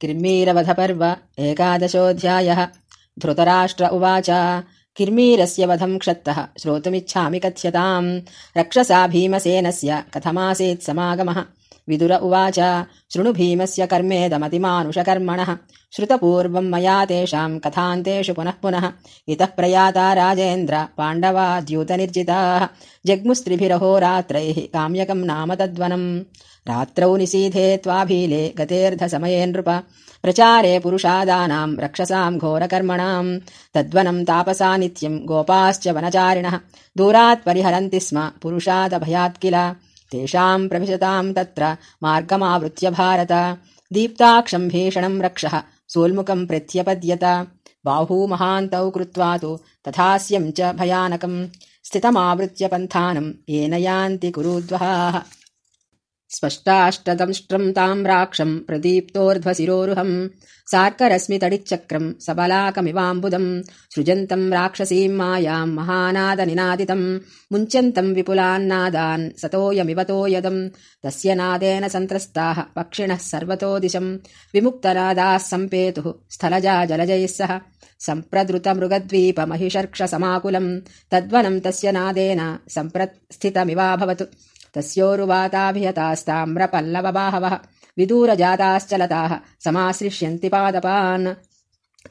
किर्मीरवधपर्व एकादशोऽध्यायः। धृतराष्ट्र उवाच। किर्मीरस्य वधम् क्षत्तः। श्रोतुमिच्छामि कथ्यताम्। रक्षसा भीमसेनस्य कथमासीत् समागमः विदुर उवाच शृणु भीमस्य कर्मेदमतिमानुषकर्मणः श्रुतपूर्वम् मया तेषाम् कथान्तेषु पुनः पुनः। इतः प्रयाता राजेन्द्र पाण्डवा द्यूतनिर्जिताः जग्मुस्त्रिभिरहोरात्रैः काम्यकम् नाम तद्वनम्। रात्रौ निशीथे त्वाभीले गतेऽर्धसमये नृप। प्रचारे पुरुषादानाम् रक्षसाम् घोरकर्मणाम्। तद्वनम् तापसा नित्यम् गोपाश्च वनचारिणः। दूरात् परिहरन्ति स्म पुरुषादभयात् किल तेषाम् प्रविशताम् तत्र मार्गमावृत्य भारत। दीप्ताक्षम् भीषणम् रक्षः सोल्मुखम् प्रत्यपद्यत। बाहू महान्तौ कृत्वा तु तथास्यम् च भयानकम्। स्थितमावृत्य पन्थानम् येन यान्ति कुरुद्वहाः स्पष्टाष्टदंष्ट्रम् ताम्राक्षम् प्रदीप्तोर्ध्वशिरोरुहम् सार्करश्मितडिच्चक्रम् सबलाकमिवाम्बुदम् सृजन्तम् राक्षसीम् मायाम् महानादनिनादितम् मुञ्चन्तम् विपुलान्नादान् सतोयमिवतो यदम् तस्य नादेन सन्त्रस्ताः पक्षिणः सर्वतो दिशम् विमुक्तनादाः सम्पेतुः स्थलजा जलजैः सह सम्प्रदृतमृगद्वीपमहिषर्क्षसमाकुलम् तद्वनम् तस्य नादेन सम्प्रस्थितमिवाभवत् तस्योरुवाताभिहतास्ताम्रपल्लवबाहवः विदूरजाताश्चलताः समाश्रिष्यन्ति पादपान्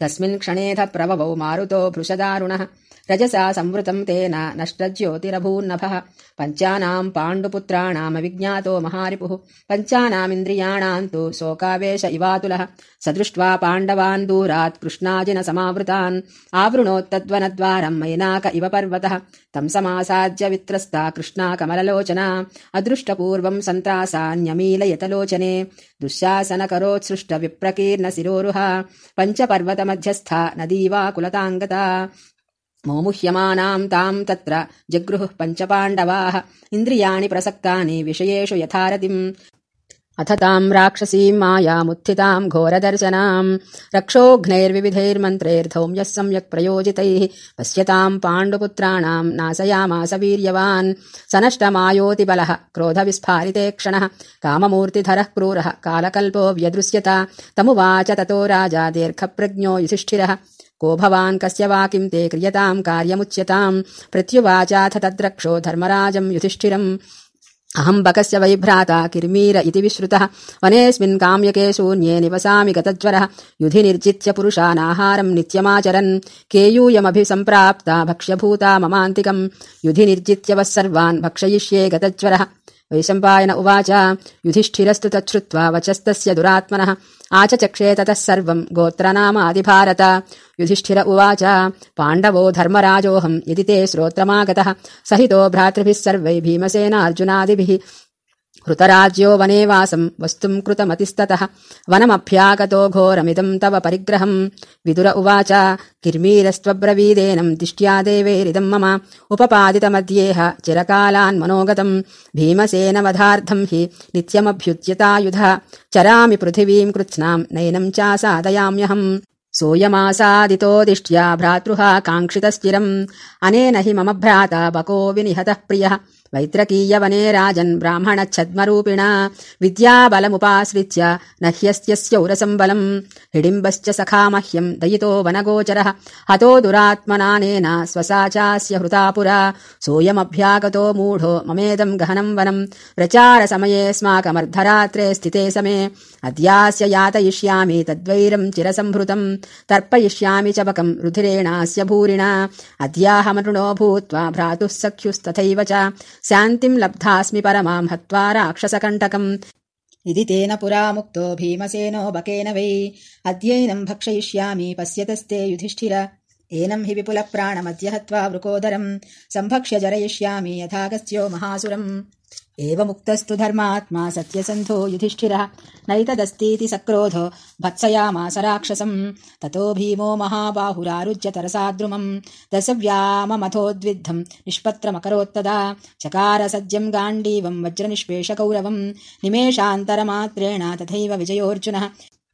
तस्मिन् क्षणेध प्रभवौ मारुतो भृशदारुणः। रजसा संवृतम् तेन नष्टज्योतिरभून्नभः। पञ्चानाम् पाण्डुपुत्राणामविज्ञातो महारिपुः। पञ्चानामिन्द्रियाणाम् तु शोकावेश इवातुलः। स दृष्ट्वा पाण्डवान् दूरात् कृष्णाजिन समावृतान् आवृणोत्तद्वनद्वारम् मैनाक इव पर्वतः। तम् समासाद्य वित्रस्ता कृष्णा कमललोचना अदृष्टपूर्वम् सन्त्रासान्यमीलयतलोचने। दुःशासनकरोत्सृष्ट विप्रकीर्ण शिरोरुहा पञ्चपर्वतमध्यस्था नदीवा कुलताङ्गता। मोमुह्यमानाम् ताम् तत्र जगृहुः पञ्चपाण्डवाः। इन्द्रियाणि प्रसक्तानि विषयेषु यथारतिम् अथ ताम् राक्षसीम् मायामुत्थिताम् घोरदर्शनाम्। रक्षोघ्नैर्विविधैर्मन्त्रैर्धौम्यः सम्यक् प्रयोजितैः पश्यताम् पाण्डुपुत्राणाम् नाशयामास वीर्यवान्। स नष्टमायोतिबलः क्रोधविस्फारिते क्षणः। काममूर्तिधरः क्रूरः कालकल्पो व्यदृश्यत। तमुवाच ततो राजा दीर्घप्रज्ञो युधिष्ठिरः। को भवान् कस्य वा किम् ते क्रियताम् कार्यमुच्यताम्। प्रत्युवाचाथ तद्रक्षो धर्मराजम् युधिष्ठिरम् अहम् बकस्य वै भ्राता किर्मीर इति विश्रुतः। वनेऽस्मिन् काम्यके शून्ये निवसामि गतज्वरः। युधि निर्जित्य पुरुषानाहारम् नित्यमाचरन्। केयूयमभिसम्प्राप्ता भक्ष्यभूता ममान्तिकम्। युधि निर्जित्य वः सर्वान् भक्षयिष्ये गतज्वरः वैशम्पायन उवाच। युधिष्ठिरस्तु तच्छ्रुत्वा वचस्तस्य दुरात्मनः। आचचक्षे ततः सर्वम् गोत्रनामादिभारत। युधिष्ठिर उवाच पाण्डवो धर्मराजोऽहम् यदि ते श्रोत्रमागतः। सहितो भ्रातृभिः सर्वै भीमसेनार्जुनादिभिः हृतराज्यो वने वासम् वस्तुम् कृतमतिस्ततः। वनमभ्यागतो घोरमिदम् तव परिग्रहम्। विदुर उवाच किर्मीरस्त्वब्रवीदेनम् दिष्ट्या देवैरिदम् मम। उपपादितमद्येह चिरकालान् मनोगतम्। भीमसेनवधार्थम् हि नित्यमभ्युद्यतायुधः चरामि पृथिवीम् कृत्स्नाम् नैनम् चासादयाम्यहम्। सोऽयमासादितो दिष्ट्या भ्रातृहा काङ्क्षितश्चिरम् अनेन हि मम भ्राता बको विनिहतः प्रियः वैत्रकीयवने राजन् ब्राह्मणच्छद्मरूपिणा विद्याबलमुपाश्रित्य न ह्यस्त्यस्य उरसम्बलम् हिडिम्बश्च सखा मह्यम् दयितो वनगोचरः। हतो दुरात्मनानेन स्वसा चास्य हृता पुरा। सोऽयमभ्यागतो मूढो ममेदम् गहनम् वनम्। प्रचारसमयेऽस्माकमर्धरात्रे स्थिते समे। अद्यास्य यातयिष्यामि तद्वैरम् चिरसम्भृतम् तर्पयिष्यामि च बकम् रुधिरेणास्य भूरिणा। अद्याहमृणो भूत्वा भ्रातुः सख्युस्तथैव च शान्तिम् लब्धास्मि परमाम् हत्वा राक्षसकण्टकम्। इति तेन पुरा मुक्तो भीमसेनो बकेन वै। अद्यैनम् भक्षयिष्यामि पश्यतस्ते युधिष्ठिर। एनम् हि विपुलप्राणमद्य हत्वा वृकोदरम्। सम्भक्ष्य जरयिष्यामि यथागस्त्यो महासुरम् एवमुक्तस्तु धर्मात्मा सत्यसन्धो युधिष्ठिरः। नैतदस्तीति सक्रोधो भत्सयामास राक्षसम्। ततो भीमो महाबाहुरारुज्य तरसाद्रुमम्। दशव्याममथोद्विद्धम् निष्पत्रमकरोत्तदा। चकार सज्जम् गाण्डीवम् वज्रनिष्पेषकौरवम्। निमेषान्तरमात्रेण तथैव विजयोऽर्जुनः।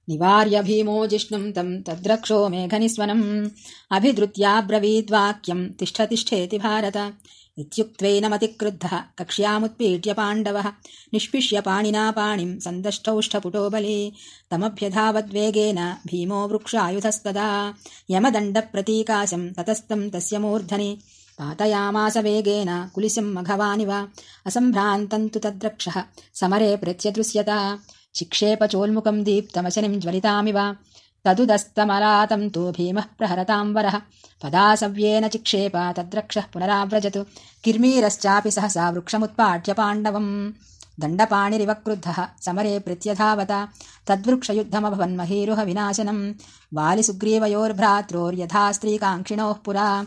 निवार्य भीमो जिष्णुम् तम् तद्रक्षो मेघनिस्वनम्। अभिद्रुत्याब्रवीद्वाक्यम् तिष्ठ तिष्ठेति भारत इत्युक्त्वैनमतिक्रुद्धः कक्ष्यामुत्पीड्य पाण्डवः निष्पिष्य पाणिना पाणिम् सन्दष्टौष्ठपुटो बली तमभ्यधावद्वेगेन भीमो वृक्षायुधस्तदा। यमदण्डप्रतीकाशम् ततस्तम् तस्य मूर्धनि। पातयामास वेगेन कुलिशम् मघवानिव। असम्भ्रान्तम् तु तद्रक्षः। समरे प्रत्यदृश्यत। चिक्षेपचोल्मुखम् दीप्तमशनिम् ज्वलितामिव तदुदस्तमलातम् तु भीमः प्रहरताम् वरः। पदासव्येन चिक्षेप तद्रक्षः पुनराव्रजतु। किर्मीरश्चापि सहसा वृक्षमुत्पाट्य पाण्डवम्। दण्डपाणिरिव क्रुद्धः समरे प्रत्यधावत। तद्वृक्षयुद्धमभवन्महीरुह विनाशनम्। वालिसुग्रीवयोर्भ्रात्रोर्यथा स्त्रीकाङ्क्षिणोः पुरा